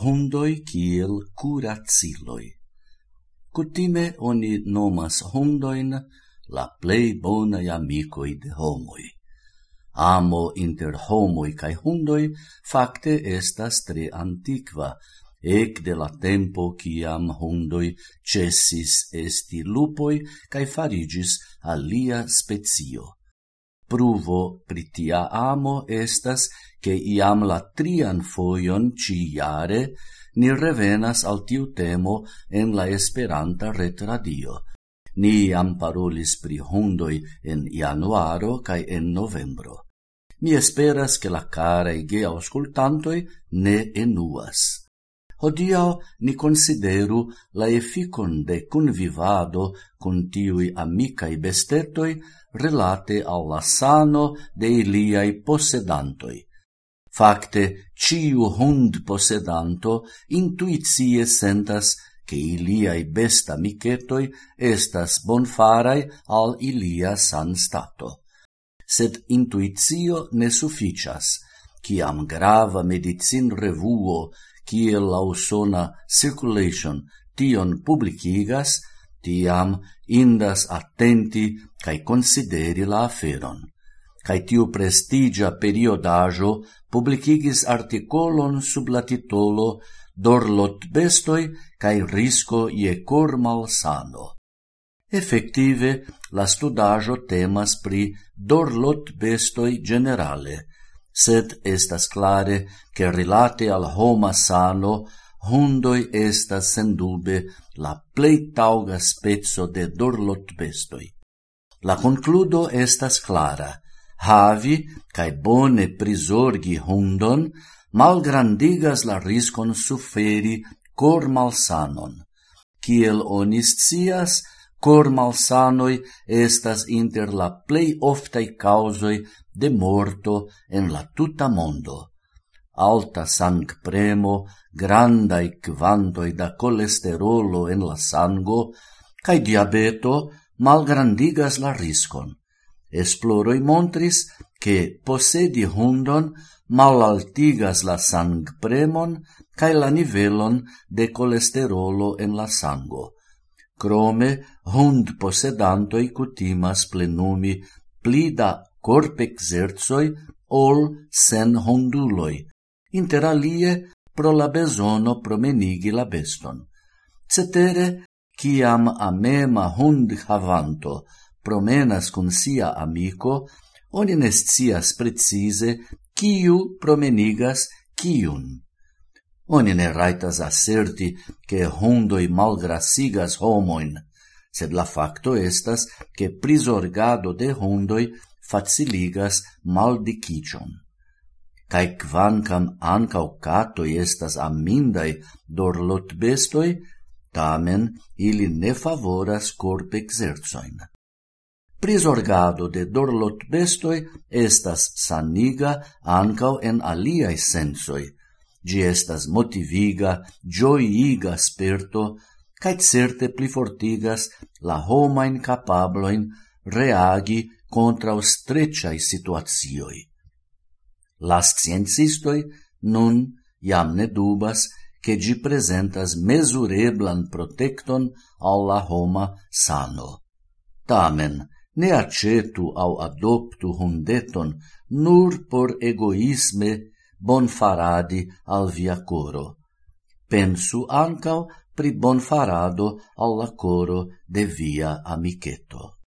hundoi kiel curaciloi. Cutime oni nomas hundoin la plei bonai amicoi de homoi. Amo inter homoi cae hundoi facte estas tre antiqua, ec de la tempo ciam hundoi cessis esti lupoi cae farigis alia spezio. Pruvo pritia amo estas che iam la trian foion ciare ni revenas al tiu temo en la Esperanta retradio. Ni iam parolis pri hundoi en januaro kaj en novembro. Mi esperas che la carei geauscultantoi ne enuas. Hodiau ni consideru la efficon de convivado con tiui amicai bestetoi relate al la sano de iliai possedantoi. Facte, ciu hund possedanto intuizie sentas che iliai best amicetoi estas bonfarai al ilia san stato. Sed intuizio ne sufficias, ciam grava medicin revuo kiel la usona circulation tion publicigas, tiam indas attenti cae consideri la aferon. Cae tiu prestigia periodajo publicigis articolon sub la titolo Dorlot bestoi cae risco ie cor malsano. Effective, la studajo temas pri dorlot bestoi generale, sed estas clare che rilate al homa sano hundoi estas sendube la plei tauga spezzo de dorlot bestoi. La concludo estas clara. Havi, cae bone prisorgi hundon, malgrandigas la riscon suferi cor malsanon. Kiel onis cias, cor malsanoi estas inter la plei oftai causoi de morto en la tuta mondo. Alta sang premo, grandai quantoi da colesterolo en la sango, cae diabeto malgrandigas la riscon. Esploroi montris che possedi hundon malaltigas la sang premon cae la nivelon de colesterolo en la sango Crome hund posedantoi cutimas plenumi pli da corp exerzoi ol sen honduloi, inter alie pro la besono promenigi la beston. Cetere, ciam amema hund havanto promenas cun sia amico, oni ne precise ciu promenigas ciun. Oni ne raitas asserti che hundoi malgrasigas homoin, sed la facto estas che prisorgado de hundoi faciligas maldicicion. Cai quancam ancau catoi estas amindai dorlot bestoi, tamen ili ne favoras corp exerzoin. Prisorgado de dorlot bestoi estas saniga ancau en aliai sensoi, Gi estas motiviga, gioiga sperto, cae certe plifortigas la homain capabloin reagi contra streciai situatioi. La sciencistoi nun iam ne dubas che gi presentas mesureblan protecton alla homa sano. Tamen, ne accetu au adoptu hundeton nur por egoisme bonfaradi al via coro. Pensu ancau pri bonfarado alla coro de via amiceto.